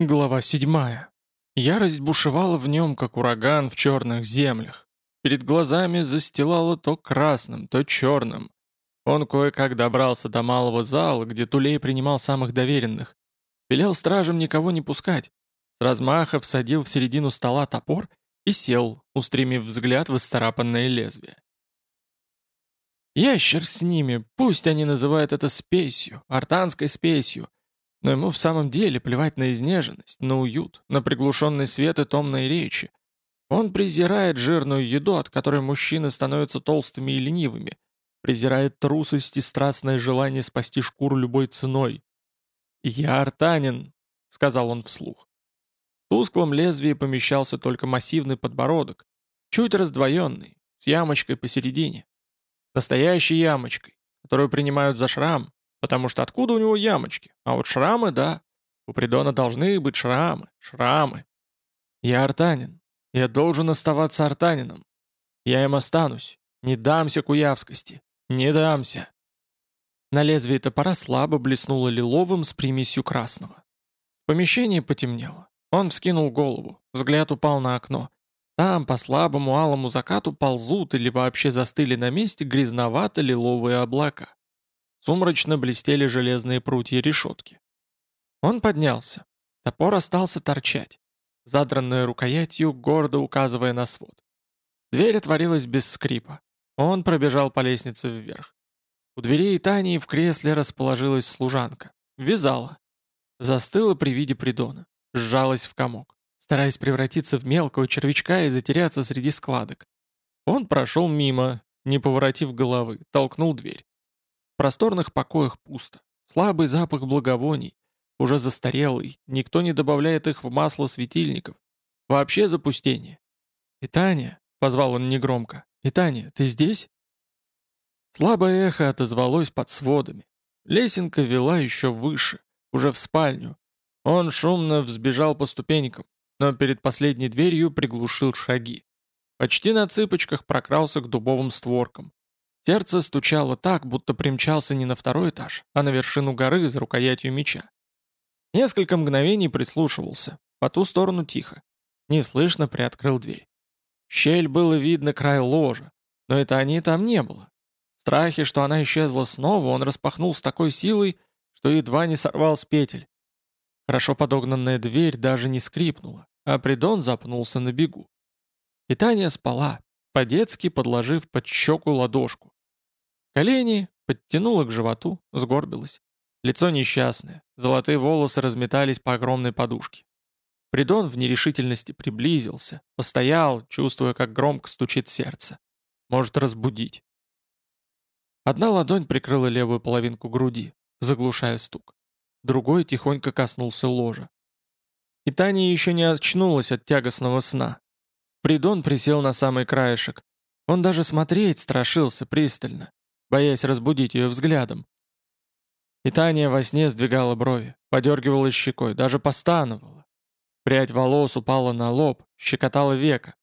Глава 7. Ярость бушевала в нем, как ураган в черных землях. Перед глазами застилало то красным, то черным. Он кое-как добрался до малого зала, где Тулей принимал самых доверенных. Велел стражам никого не пускать. С размаха всадил в середину стола топор и сел, устремив взгляд в исцарапанное лезвие. Ящер с ними, пусть они называют это спесью, артанской спесью, но ему в самом деле плевать на изнеженность, на уют, на приглушенный свет и томные речи. Он презирает жирную еду, от которой мужчины становятся толстыми и ленивыми, презирает трусость и страстное желание спасти шкуру любой ценой. «Я артанин», — сказал он вслух. В тусклом лезвии помещался только массивный подбородок, чуть раздвоенный, с ямочкой посередине. Настоящей ямочкой, которую принимают за шрам, Потому что откуда у него ямочки? А вот шрамы, да. У Придона должны быть шрамы, шрамы. Я артанин. Я должен оставаться артанином. Я им останусь. Не дамся куявскости. Не дамся. На лезвие топора слабо блеснуло лиловым с примесью красного. В помещении потемнело. Он вскинул голову. Взгляд упал на окно. Там по слабому алому закату ползут или вообще застыли на месте грязновато-лиловые облака. Сумрачно блестели железные прутья решетки. Он поднялся. Топор остался торчать, задранной рукоятью, гордо указывая на свод. Дверь отворилась без скрипа. Он пробежал по лестнице вверх. У дверей Тании в кресле расположилась служанка. Вязала. Застыла при виде придона. Сжалась в комок, стараясь превратиться в мелкого червячка и затеряться среди складок. Он прошел мимо, не поворотив головы, толкнул дверь просторных покоях пусто. Слабый запах благовоний, уже застарелый, никто не добавляет их в масло светильников. Вообще запустение. «Итания», — позвал он негромко, — «Итания, ты здесь?» Слабое эхо отозвалось под сводами. Лесенка вела еще выше, уже в спальню. Он шумно взбежал по ступенькам, но перед последней дверью приглушил шаги. Почти на цыпочках прокрался к дубовым створкам. Сердце стучало так, будто примчался не на второй этаж, а на вершину горы за рукоятью меча. Несколько мгновений прислушивался. По ту сторону тихо. Неслышно приоткрыл дверь. щель было видно край ложа, но это они там не было. В что она исчезла снова, он распахнул с такой силой, что едва не сорвал с петель. Хорошо подогнанная дверь даже не скрипнула, а Придон запнулся на бегу. И Таня спала, по-детски подложив под щеку ладошку. Колени подтянула к животу, сгорбилась. Лицо несчастное, золотые волосы разметались по огромной подушке. Придон в нерешительности приблизился, постоял, чувствуя, как громко стучит сердце. Может разбудить. Одна ладонь прикрыла левую половинку груди, заглушая стук. Другой тихонько коснулся ложа. И Таня еще не очнулась от тягостного сна. Придон присел на самый краешек. Он даже смотреть страшился пристально боясь разбудить ее взглядом. И Таня во сне сдвигала брови, подергивала щекой, даже постановала. Прядь волос упала на лоб, щекотала века.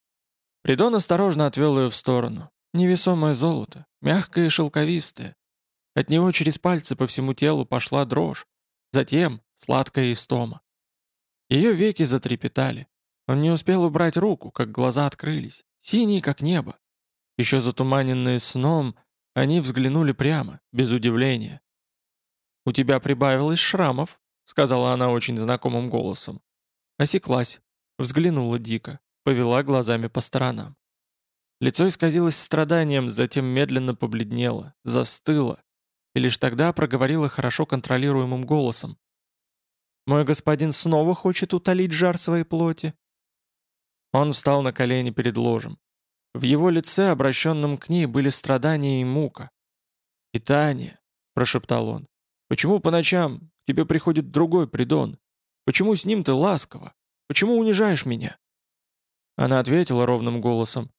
Придон осторожно отвел ее в сторону. Невесомое золото, мягкое и шелковистое. От него через пальцы по всему телу пошла дрожь. Затем сладкая истома. Ее веки затрепетали. Он не успел убрать руку, как глаза открылись, синие, как небо. Еще затуманенные сном, они взглянули прямо, без удивления. «У тебя прибавилось шрамов», — сказала она очень знакомым голосом. Осеклась, взглянула дико, повела глазами по сторонам. Лицо исказилось страданием, затем медленно побледнело, застыло, и лишь тогда проговорила хорошо контролируемым голосом. «Мой господин снова хочет утолить жар своей плоти?» Он встал на колени перед ложем. В его лице, обращенном к ней, были страдания и мука. «И Таня», — прошептал он, — «почему по ночам к тебе приходит другой придон? Почему с ним ты ласково? Почему унижаешь меня?» Она ответила ровным голосом.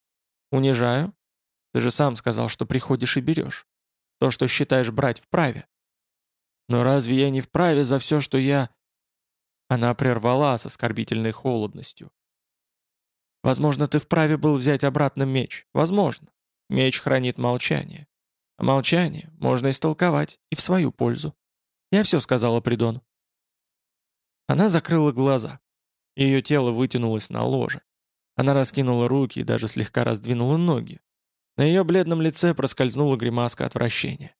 «Унижаю? Ты же сам сказал, что приходишь и берешь. То, что считаешь брать вправе». «Но разве я не вправе за все, что я...» Она прервала с оскорбительной холодностью. Возможно, ты вправе был взять обратно меч. Возможно. Меч хранит молчание. А молчание можно истолковать и в свою пользу. Я все сказала Придону. Она закрыла глаза. Ее тело вытянулось на ложе. Она раскинула руки и даже слегка раздвинула ноги. На ее бледном лице проскользнула гримаска отвращения.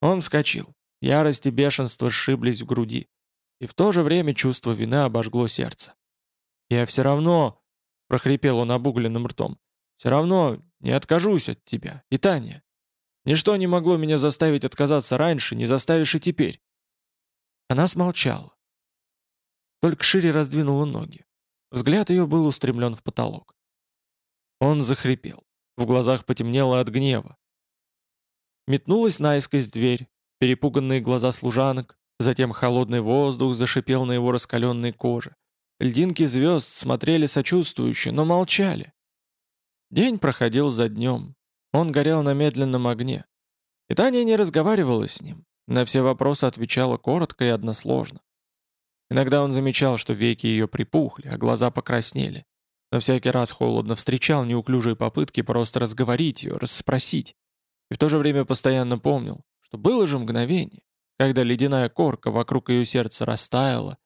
Он вскочил. Ярость и бешенство сшиблись в груди. И в то же время чувство вины обожгло сердце. «Я все равно...» — прохрипел он обугленным ртом. «Все равно не откажусь от тебя, и Таня. Ничто не могло меня заставить отказаться раньше, не заставишь и теперь». Она смолчала. Только шире раздвинула ноги. Взгляд ее был устремлен в потолок. Он захрипел. В глазах потемнело от гнева. Метнулась наискось дверь, перепуганные глаза служанок, затем холодный воздух зашипел на его раскаленной коже. Льдинки звезд смотрели сочувствующе, но молчали. День проходил за днем. Он горел на медленном огне. И Таня не разговаривала с ним. На все вопросы отвечала коротко и односложно. Иногда он замечал, что веки ее припухли, а глаза покраснели. Но всякий раз холодно встречал неуклюжие попытки просто разговорить ее, расспросить. И в то же время постоянно помнил, что было же мгновение, когда ледяная корка вокруг ее сердца растаяла,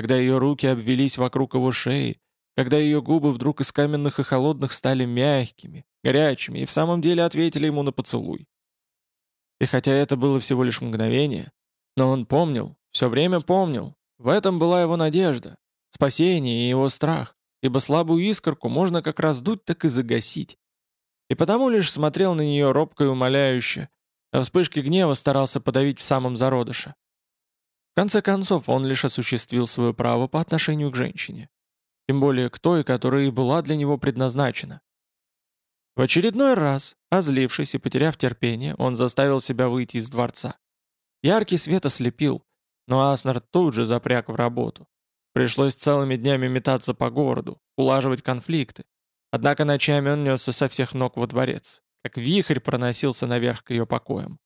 когда ее руки обвелись вокруг его шеи, когда ее губы вдруг из каменных и холодных стали мягкими, горячими и в самом деле ответили ему на поцелуй. И хотя это было всего лишь мгновение, но он помнил, все время помнил, в этом была его надежда, спасение и его страх, ибо слабую искорку можно как раздуть, так и загасить. И потому лишь смотрел на нее робко и умоляюще, а вспышки гнева старался подавить в самом зародыше. Конце концов, он лишь осуществил свое право по отношению к женщине. Тем более к той, которая и была для него предназначена. В очередной раз, озлившись и потеряв терпение, он заставил себя выйти из дворца. Яркий свет ослепил, но Аснер тут же запряг в работу. Пришлось целыми днями метаться по городу, улаживать конфликты. Однако ночами он несся со всех ног во дворец, как вихрь проносился наверх к ее покоям.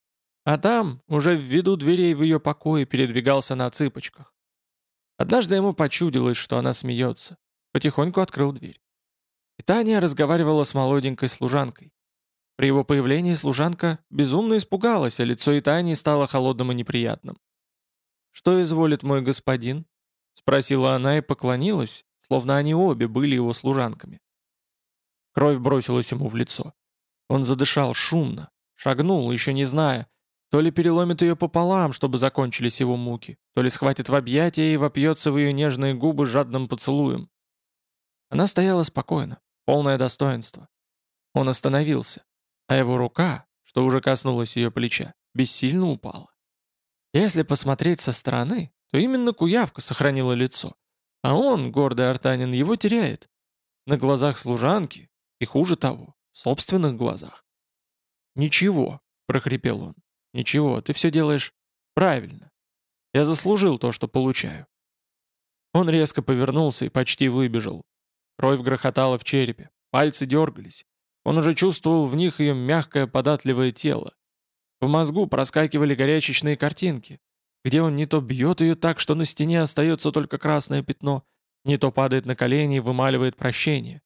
А там, уже в виду дверей в ее покое, передвигался на цыпочках. Однажды ему почудилось, что она смеется. Потихоньку открыл дверь. И Таня разговаривала с молоденькой служанкой. При его появлении служанка безумно испугалась, а лицо Итании стало холодным и неприятным. «Что изволит мой господин?» — спросила она и поклонилась, словно они обе были его служанками. Кровь бросилась ему в лицо. Он задышал шумно, шагнул, еще не зная, то ли переломит ее пополам, чтобы закончились его муки, то ли схватит в объятия и вопьется в ее нежные губы жадным поцелуем. Она стояла спокойно, полное достоинство. Он остановился, а его рука, что уже коснулась ее плеча, бессильно упала. Если посмотреть со стороны, то именно Куявка сохранила лицо. А он, гордый артанин, его теряет. На глазах служанки, и хуже того, в собственных глазах. «Ничего», — прохрипел он, — «ничего, ты все делаешь правильно. Я заслужил то, что получаю». Он резко повернулся и почти выбежал. Кровь грохотала в черепе, пальцы дергались. Он уже чувствовал в них ее мягкое податливое тело. В мозгу проскакивали горячечные картинки, где он не то бьет ее так, что на стене остается только красное пятно, не то падает на колени и вымаливает прощение.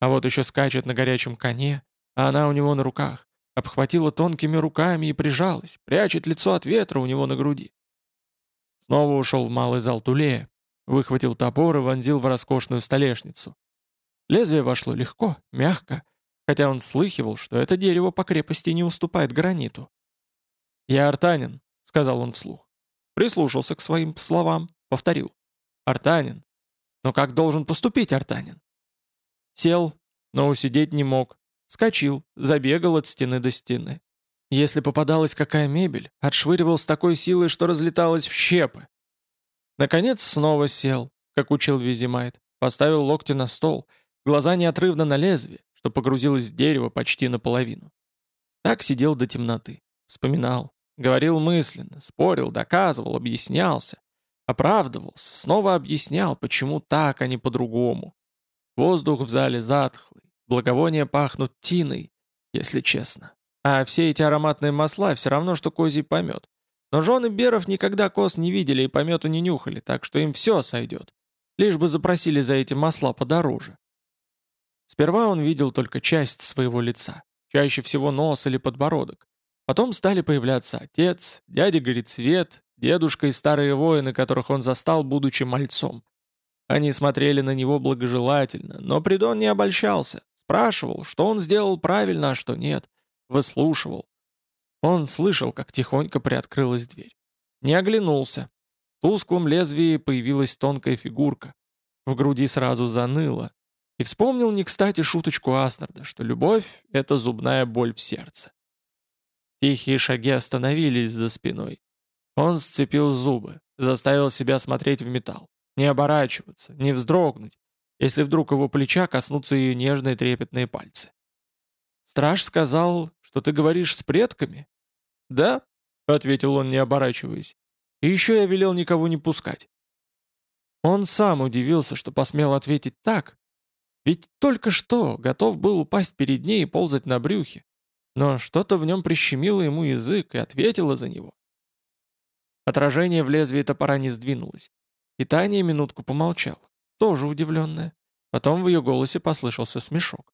А вот еще скачет на горячем коне, а она у него на руках, обхватила тонкими руками и прижалась, прячет лицо от ветра у него на груди. Снова ушел в малый зал Тулея, выхватил топор и вонзил в роскошную столешницу. Лезвие вошло легко, мягко, хотя он слыхивал, что это дерево по крепости не уступает граниту. «Я артанин», — сказал он вслух. Прислушался к своим словам, повторил. «Артанин. Но как должен поступить артанин?» Сел, но усидеть не мог. Скочил, забегал от стены до стены. Если попадалась какая мебель, отшвыривал с такой силой, что разлеталась в щепы. Наконец снова сел, как учил Визимайт, поставил локти на стол, глаза неотрывно на лезвие, что погрузилось в дерево почти наполовину. Так сидел до темноты. Вспоминал, говорил мысленно, спорил, доказывал, объяснялся. Оправдывался, снова объяснял, почему так, а не по-другому. Воздух в зале затхлый, благовония пахнут тиной, если честно. А все эти ароматные масла все равно, что козий помет. Но жены Беров никогда коз не видели и помета не нюхали, так что им все сойдет. Лишь бы запросили за эти масла подороже. Сперва он видел только часть своего лица, чаще всего нос или подбородок. Потом стали появляться отец, дядя Горецвет, дедушка и старые воины, которых он застал, будучи мальцом. Они смотрели на него благожелательно, но Придон не обольщался, спрашивал, что он сделал правильно, а что нет, выслушивал. Он слышал, как тихонько приоткрылась дверь. Не оглянулся. В тусклом лезвии появилась тонкая фигурка. В груди сразу заныло. И вспомнил не кстати шуточку Аснарда, что любовь — это зубная боль в сердце. Тихие шаги остановились за спиной. Он сцепил зубы, заставил себя смотреть в металл, не оборачиваться, не вздрогнуть, если вдруг его плеча коснутся ее нежные трепетные пальцы. «Страж сказал, что ты говоришь с предками?» «Да», — ответил он, не оборачиваясь. «И еще я велел никого не пускать». Он сам удивился, что посмел ответить так, ведь только что готов был упасть перед ней и ползать на брюхе. Но что-то в нем прищемило ему язык и ответило за него. Отражение в лезвии топора не сдвинулось. И Таня минутку помолчала, тоже удивленная. Потом в ее голосе послышался смешок.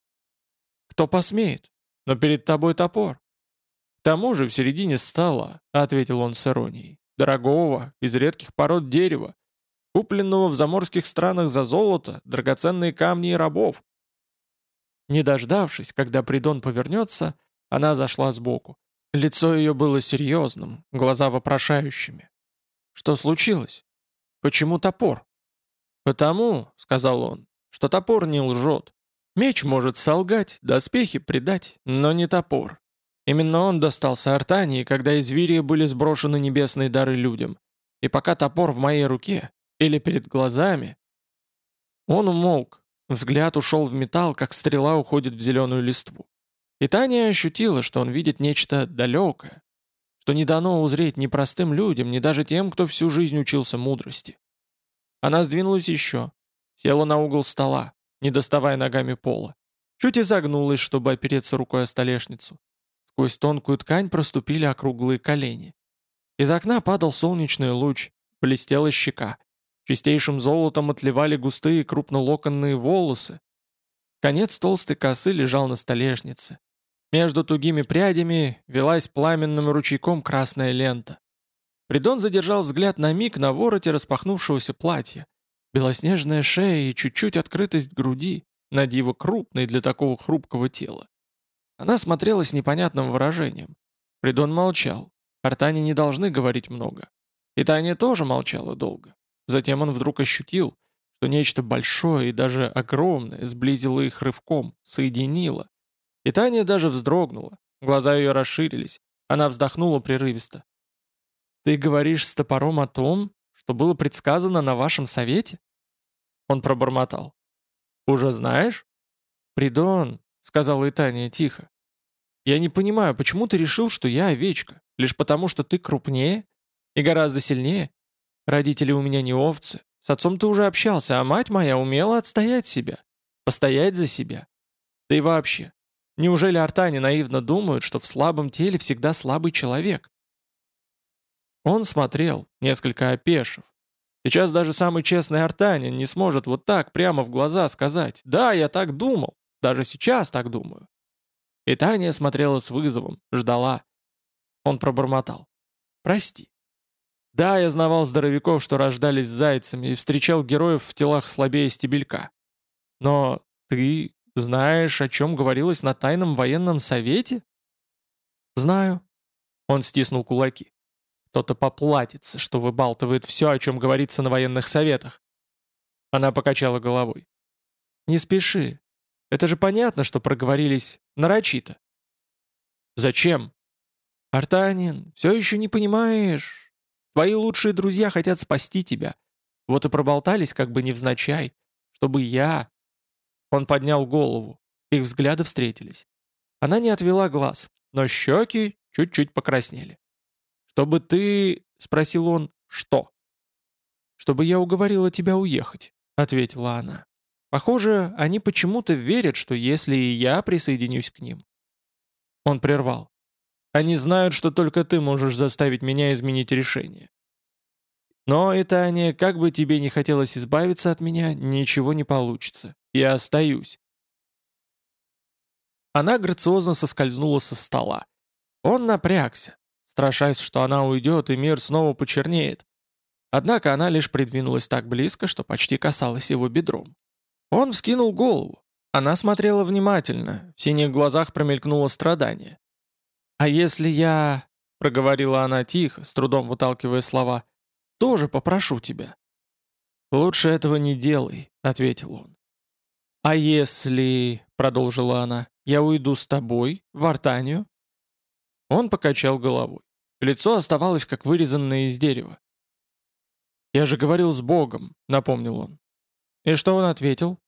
«Кто посмеет? Но перед тобой топор». «К тому же в середине стола», — ответил он с иронией, «дорогого, из редких пород дерева, купленного в заморских странах за золото, драгоценные камни и рабов». Не дождавшись, когда Придон повернется, она зашла сбоку. Лицо ее было серьезным, глаза вопрошающими. «Что случилось? Почему топор?» «Потому», — сказал он, — «что топор не лжет. Меч может солгать, доспехи предать, но не топор. Именно он достался Артании, когда из Вирии были сброшены небесные дары людям. И пока топор в моей руке, или перед глазами...» Он умолк, взгляд ушел в металл, как стрела уходит в зеленую листву. И Таня ощутила, что он видит нечто далекое, что не дано узреть ни простым людям, ни даже тем, кто всю жизнь учился мудрости. Она сдвинулась еще, села на угол стола, не доставая ногами пола, чуть изогнулась, чтобы опереться рукой о столешницу. Сквозь тонкую ткань проступили округлые колени. Из окна падал солнечный луч, блестела щека. Чистейшим золотом отливали густые крупнолоконные волосы. Конец толстой косы лежал на столешнице. Между тугими прядями велась пламенным ручейком красная лента. Придон задержал взгляд на миг на вороте распахнувшегося платья. Белоснежная шея и чуть-чуть открытость груди, на диво крупной для такого хрупкого тела. Она смотрела с непонятным выражением. Придон молчал. Артане не должны говорить много. И Таня тоже молчала долго. Затем он вдруг ощутил, что нечто большое и даже огромное сблизило их рывком, соединило, и Таня даже вздрогнула. Глаза ее расширились. Она вздохнула прерывисто. «Ты говоришь с топором о том, что было предсказано на вашем совете?» Он пробормотал. «Уже знаешь?» «Придон», — сказала и Таня тихо. «Я не понимаю, почему ты решил, что я овечка? Лишь потому, что ты крупнее и гораздо сильнее? Родители у меня не овцы. С отцом ты уже общался, а мать моя умела отстоять себя, постоять за себя. Да и вообще, Неужели артане наивно думают, что в слабом теле всегда слабый человек? Он смотрел, несколько опешив. Сейчас даже самый честный артанин не сможет вот так прямо в глаза сказать «Да, я так думал, даже сейчас так думаю». И Таня смотрела с вызовом, ждала. Он пробормотал. «Прости». Да, я знавал здоровяков, что рождались зайцами, и встречал героев в телах слабее стебелька. Но ты знаешь, о чем говорилось на тайном военном совете? Знаю. Он стиснул кулаки. Кто-то поплатится, что выбалтывает все, о чем говорится на военных советах. Она покачала головой. Не спеши. Это же понятно, что проговорились нарочито. Зачем? Артанин, все еще не понимаешь. Твои лучшие друзья хотят спасти тебя. Вот и проболтались как бы невзначай, чтобы я, он поднял голову. Их взгляды встретились. Она не отвела глаз, но щеки чуть-чуть покраснели. «Чтобы ты...» — спросил он. «Что?» «Чтобы я уговорила тебя уехать», — ответила она. «Похоже, они почему-то верят, что если и я присоединюсь к ним». Он прервал. «Они знают, что только ты можешь заставить меня изменить решение. Но, Итания, как бы тебе не хотелось избавиться от меня, ничего не получится. Я остаюсь. Она грациозно соскользнула со стола. Он напрягся. Страшась, что она уйдет и мир снова почернеет. Однако она лишь придвинулась так близко, что почти касалась его бедром. Он вскинул голову. Она смотрела внимательно, в синих глазах промелькнуло страдание. «А если я...» — проговорила она тихо, с трудом выталкивая слова. «Тоже попрошу тебя». «Лучше этого не делай», — ответил он. «А если...» — продолжила она. «Я уйду с тобой в Артанию?» Он покачал головой. Лицо оставалось как вырезанное из дерева. «Я же говорил с Богом», — напомнил он. И что он ответил?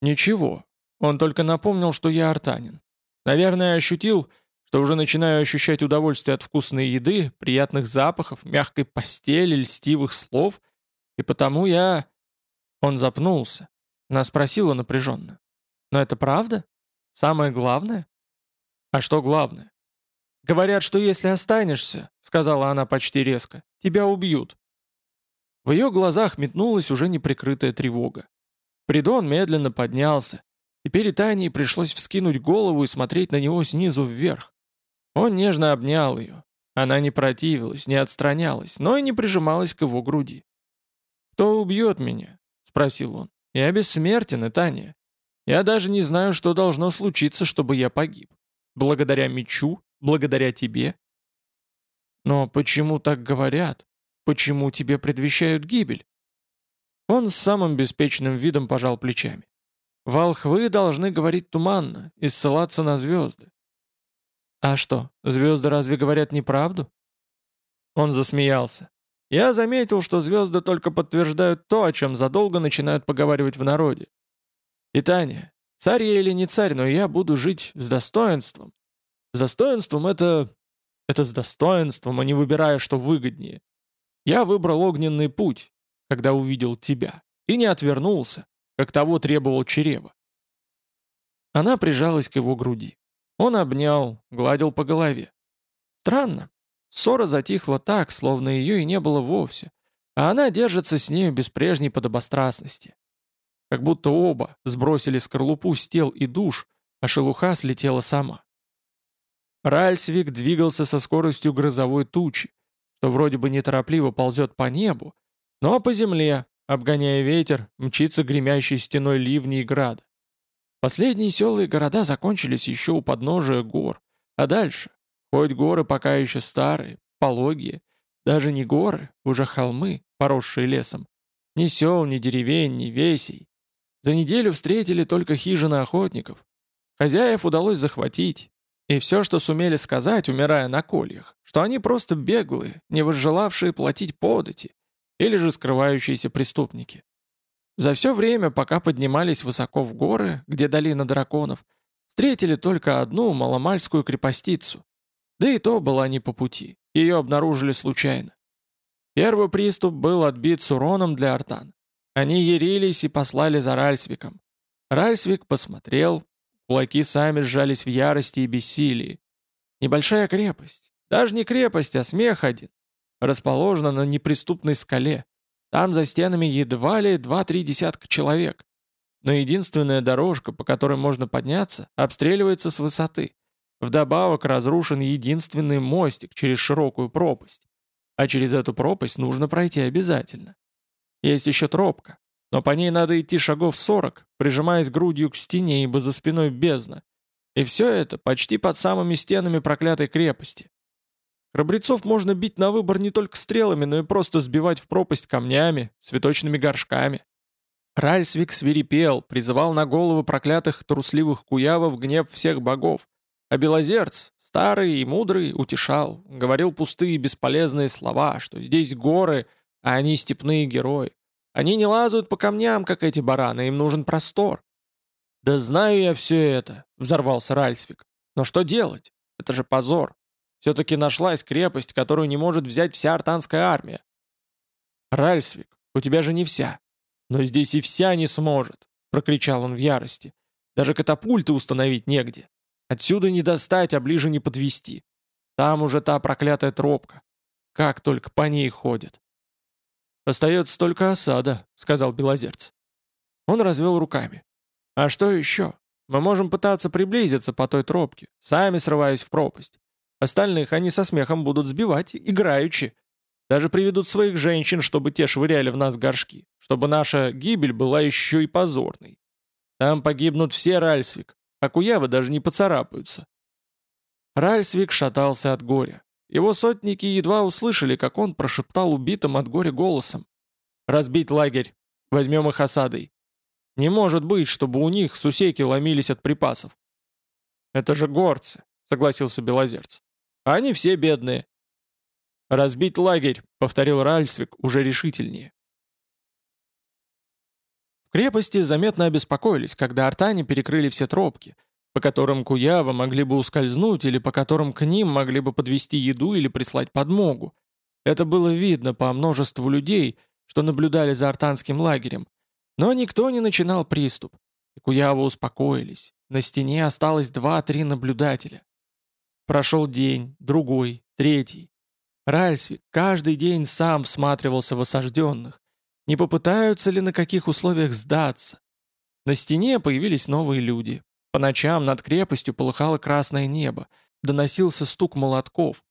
«Ничего. Он только напомнил, что я артанин. Наверное, ощутил, что уже начинаю ощущать удовольствие от вкусной еды, приятных запахов, мягкой постели, льстивых слов, и потому я...» Он запнулся. Она спросила напряженно. «Но это правда? Самое главное?» «А что главное?» «Говорят, что если останешься, — сказала она почти резко, — тебя убьют». В ее глазах метнулась уже неприкрытая тревога. Придон медленно поднялся. И Тане пришлось вскинуть голову и смотреть на него снизу вверх. Он нежно обнял ее. Она не противилась, не отстранялась, но и не прижималась к его груди. «Кто убьет меня?» — спросил он. «Я бессмертен, Таня. Я даже не знаю, что должно случиться, чтобы я погиб. Благодаря мечу Благодаря тебе. Но почему так говорят? Почему тебе предвещают гибель? Он с самым беспечным видом пожал плечами. Волхвы должны говорить туманно и ссылаться на звезды. А что, звезды разве говорят неправду? Он засмеялся. Я заметил, что звезды только подтверждают то, о чем задолго начинают поговаривать в народе. И Таня, царь я или не царь, но я буду жить с достоинством, с достоинством это... Это с достоинством, а не выбирая, что выгоднее. Я выбрал огненный путь, когда увидел тебя, и не отвернулся, как того требовал Черева. Она прижалась к его груди. Он обнял, гладил по голове. Странно. Ссора затихла так, словно ее и не было вовсе, а она держится с нею без прежней подобострастности. Как будто оба сбросили скорлупу с тел и душ, а шелуха слетела сама. Ральсвик двигался со скоростью грозовой тучи, что вроде бы неторопливо ползет по небу, но по земле, обгоняя ветер, мчится гремящей стеной ливни и града. Последние села и города закончились еще у подножия гор, а дальше, хоть горы пока еще старые, пологие, даже не горы, уже холмы, поросшие лесом, ни сел, ни деревень, ни весей. За неделю встретили только хижины охотников. Хозяев удалось захватить, и все, что сумели сказать, умирая на кольях, что они просто беглые, не возжелавшие платить подати, или же скрывающиеся преступники. За все время, пока поднимались высоко в горы, где долина драконов, встретили только одну маломальскую крепостицу. Да и то была не по пути, ее обнаружили случайно. Первый приступ был отбит с уроном для артан. Они ярились и послали за Ральсвиком. Ральсвик посмотрел, Кулаки сами сжались в ярости и бессилии. Небольшая крепость, даже не крепость, а смех один, расположена на неприступной скале. Там за стенами едва ли два-три десятка человек. Но единственная дорожка, по которой можно подняться, обстреливается с высоты. Вдобавок разрушен единственный мостик через широкую пропасть. А через эту пропасть нужно пройти обязательно. Есть еще тропка, но по ней надо идти шагов 40, прижимаясь грудью к стене, ибо за спиной бездна. И все это почти под самыми стенами проклятой крепости. Храбрецов можно бить на выбор не только стрелами, но и просто сбивать в пропасть камнями, цветочными горшками. Ральсвик свирепел, призывал на головы проклятых трусливых куявов гнев всех богов. А Белозерц, старый и мудрый, утешал, говорил пустые бесполезные слова, что здесь горы, а они степные герои. Они не лазают по камням, как эти бараны, им нужен простор. «Да знаю я все это», — взорвался Ральсвик. «Но что делать? Это же позор. Все-таки нашлась крепость, которую не может взять вся артанская армия». «Ральсвик, у тебя же не вся». «Но здесь и вся не сможет», — прокричал он в ярости. «Даже катапульты установить негде. Отсюда не достать, а ближе не подвести. Там уже та проклятая тропка. Как только по ней ходят. «Остается только осада», — сказал Белозерц. Он развел руками. «А что еще? Мы можем пытаться приблизиться по той тропке, сами срываясь в пропасть. Остальных они со смехом будут сбивать, играючи. Даже приведут своих женщин, чтобы те швыряли в нас горшки, чтобы наша гибель была еще и позорной. Там погибнут все Ральсвик, а куявы даже не поцарапаются. Ральсвик шатался от горя. Его сотники едва услышали, как он прошептал убитым от горя голосом. «Разбить лагерь! Возьмем их осадой! Не может быть, чтобы у них сусеки ломились от припасов!» «Это же горцы!» — согласился Белозерц. «Они все бедные!» «Разбить лагерь!» — повторил Ральсвик уже решительнее. В крепости заметно обеспокоились, когда артане перекрыли все тропки, по которым куявы могли бы ускользнуть или по которым к ним могли бы подвести еду или прислать подмогу. Это было видно по множеству людей, что наблюдали за артанским лагерем. Но никто не начинал приступ. И куявы успокоились. На стене осталось два-три наблюдателя. Прошел день, другой, третий. Ральсвик каждый день сам всматривался в осажденных. Не попытаются ли на каких условиях сдаться? На стене появились новые люди. По ночам над крепостью полыхало красное небо. Доносился стук молотков.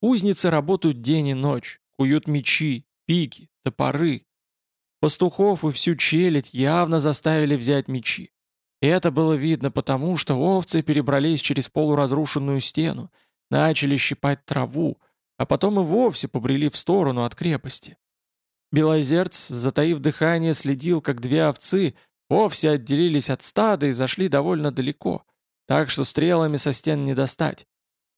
Узницы работают день и ночь. Куют мечи, пики, топоры. Пастухов и всю челядь явно заставили взять мечи. И это было видно потому, что овцы перебрались через полуразрушенную стену, начали щипать траву, а потом и вовсе побрели в сторону от крепости. Белозерц, затаив дыхание, следил, как две овцы вовсе отделились от стада и зашли довольно далеко, так что стрелами со стен не достать.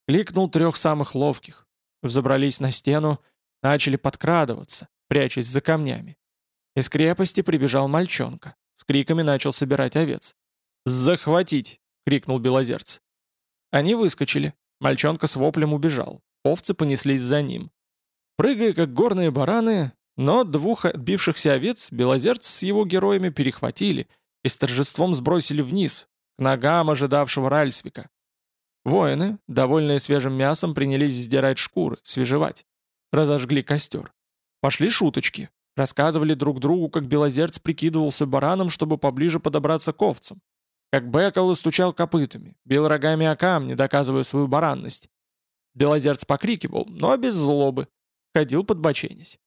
Кликнул трех самых ловких. Взобрались на стену, начали подкрадываться, прячась за камнями. Из крепости прибежал мальчонка. С криками начал собирать овец. «Захватить!» — крикнул Белозерц. Они выскочили. Мальчонка с воплем убежал. Овцы понеслись за ним. Прыгая, как горные бараны, но двух отбившихся овец Белозерц с его героями перехватили и с торжеством сбросили вниз, к ногам ожидавшего Ральсвика. Воины, довольные свежим мясом, принялись сдирать шкуры, свежевать. Разожгли костер. Пошли шуточки. Рассказывали друг другу, как Белозерц прикидывался бараном, чтобы поближе подобраться к овцам. Как Бекал стучал копытами, бил рогами о камни, доказывая свою баранность. Белозерц покрикивал, но без злобы. Ходил подбоченясь.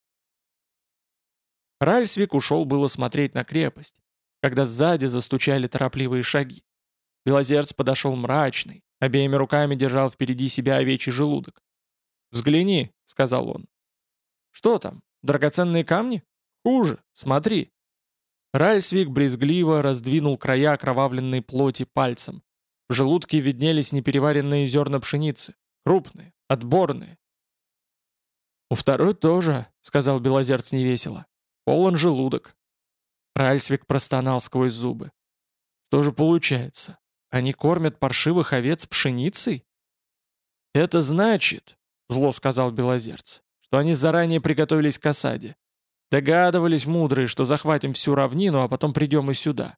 Ральсвик ушел было смотреть на крепость, когда сзади застучали торопливые шаги. Белозерц подошел мрачный, обеими руками держал впереди себя овечий желудок. «Взгляни», — сказал он. «Что там? Драгоценные камни? Хуже, смотри». Ральсвик брезгливо раздвинул края окровавленной плоти пальцем. В желудке виднелись непереваренные зерна пшеницы. Крупные, отборные. «У второй тоже», — сказал Белозерц невесело. «Полон желудок». Ральсвик простонал сквозь зубы. «Что же получается? Они кормят паршивых овец пшеницей?» «Это значит», — зло сказал Белозерц, «что они заранее приготовились к осаде. Догадывались мудрые, что захватим всю равнину, а потом придем и сюда.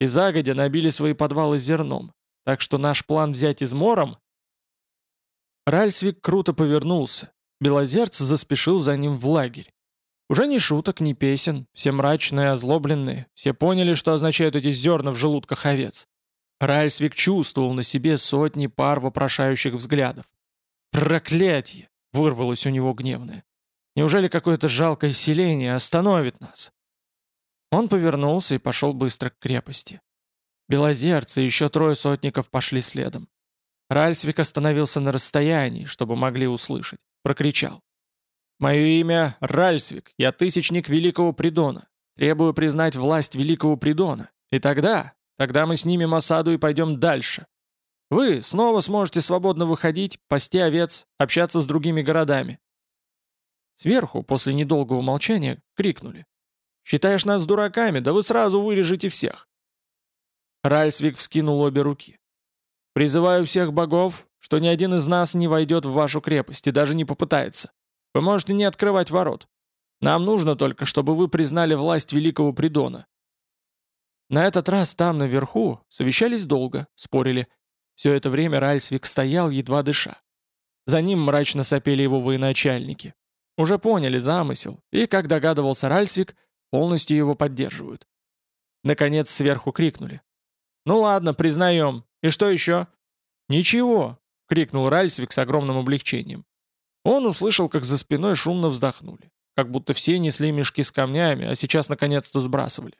И загодя набили свои подвалы зерном. Так что наш план взять измором...» Ральсвик круто повернулся. Белозерц заспешил за ним в лагерь. Уже ни шуток, ни песен, все мрачные, озлобленные, все поняли, что означают эти зерна в желудках овец. Ральсвик чувствовал на себе сотни пар вопрошающих взглядов. «Проклятье!» — вырвалось у него гневное. Неужели какое-то жалкое селение остановит нас? Он повернулся и пошел быстро к крепости. Белозерцы и еще трое сотников пошли следом. Ральсвик остановился на расстоянии, чтобы могли услышать. Прокричал. «Мое имя Ральсвик, я тысячник Великого Придона. Требую признать власть Великого Придона. И тогда, тогда мы снимем осаду и пойдем дальше. Вы снова сможете свободно выходить, пасти овец, общаться с другими городами. Сверху, после недолгого молчания, крикнули. «Считаешь нас дураками? Да вы сразу вырежете всех!» Ральсвик вскинул обе руки. «Призываю всех богов, что ни один из нас не войдет в вашу крепость и даже не попытается. Вы можете не открывать ворот. Нам нужно только, чтобы вы признали власть Великого Придона». На этот раз там, наверху, совещались долго, спорили. Все это время Ральсвик стоял, едва дыша. За ним мрачно сопели его военачальники. Уже поняли замысел, и, как догадывался Ральсвик, полностью его поддерживают. Наконец сверху крикнули. «Ну ладно, признаем. И что еще?» «Ничего. — крикнул Ральсвик с огромным облегчением. Он услышал, как за спиной шумно вздохнули, как будто все несли мешки с камнями, а сейчас наконец-то сбрасывали.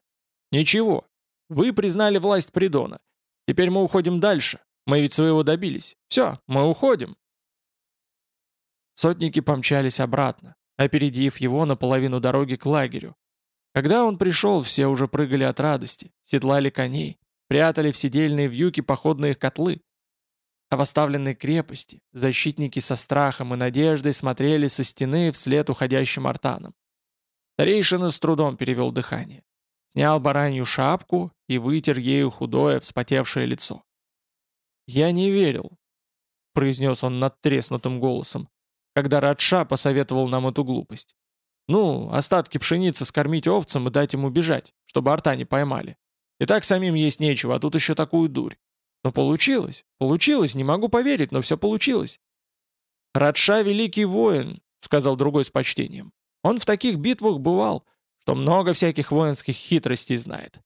«Ничего, вы признали власть Придона. Теперь мы уходим дальше. Мы ведь своего добились. Все, мы уходим». Сотники помчались обратно, опередив его на половину дороги к лагерю. Когда он пришел, все уже прыгали от радости, седлали коней, прятали в сидельные вьюки походные котлы. А в оставленной крепости защитники со страхом и надеждой смотрели со стены вслед уходящим артанам. Старейшина с трудом перевел дыхание. Снял баранью шапку и вытер ею худое, вспотевшее лицо. «Я не верил», — произнес он надтреснутым голосом, когда Радша посоветовал нам эту глупость. «Ну, остатки пшеницы скормить овцам и дать им убежать, чтобы арта не поймали. И так самим есть нечего, а тут еще такую дурь. Но получилось, получилось, не могу поверить, но все получилось». «Радша — великий воин», — сказал другой с почтением. «Он в таких битвах бывал, что много всяких воинских хитростей знает.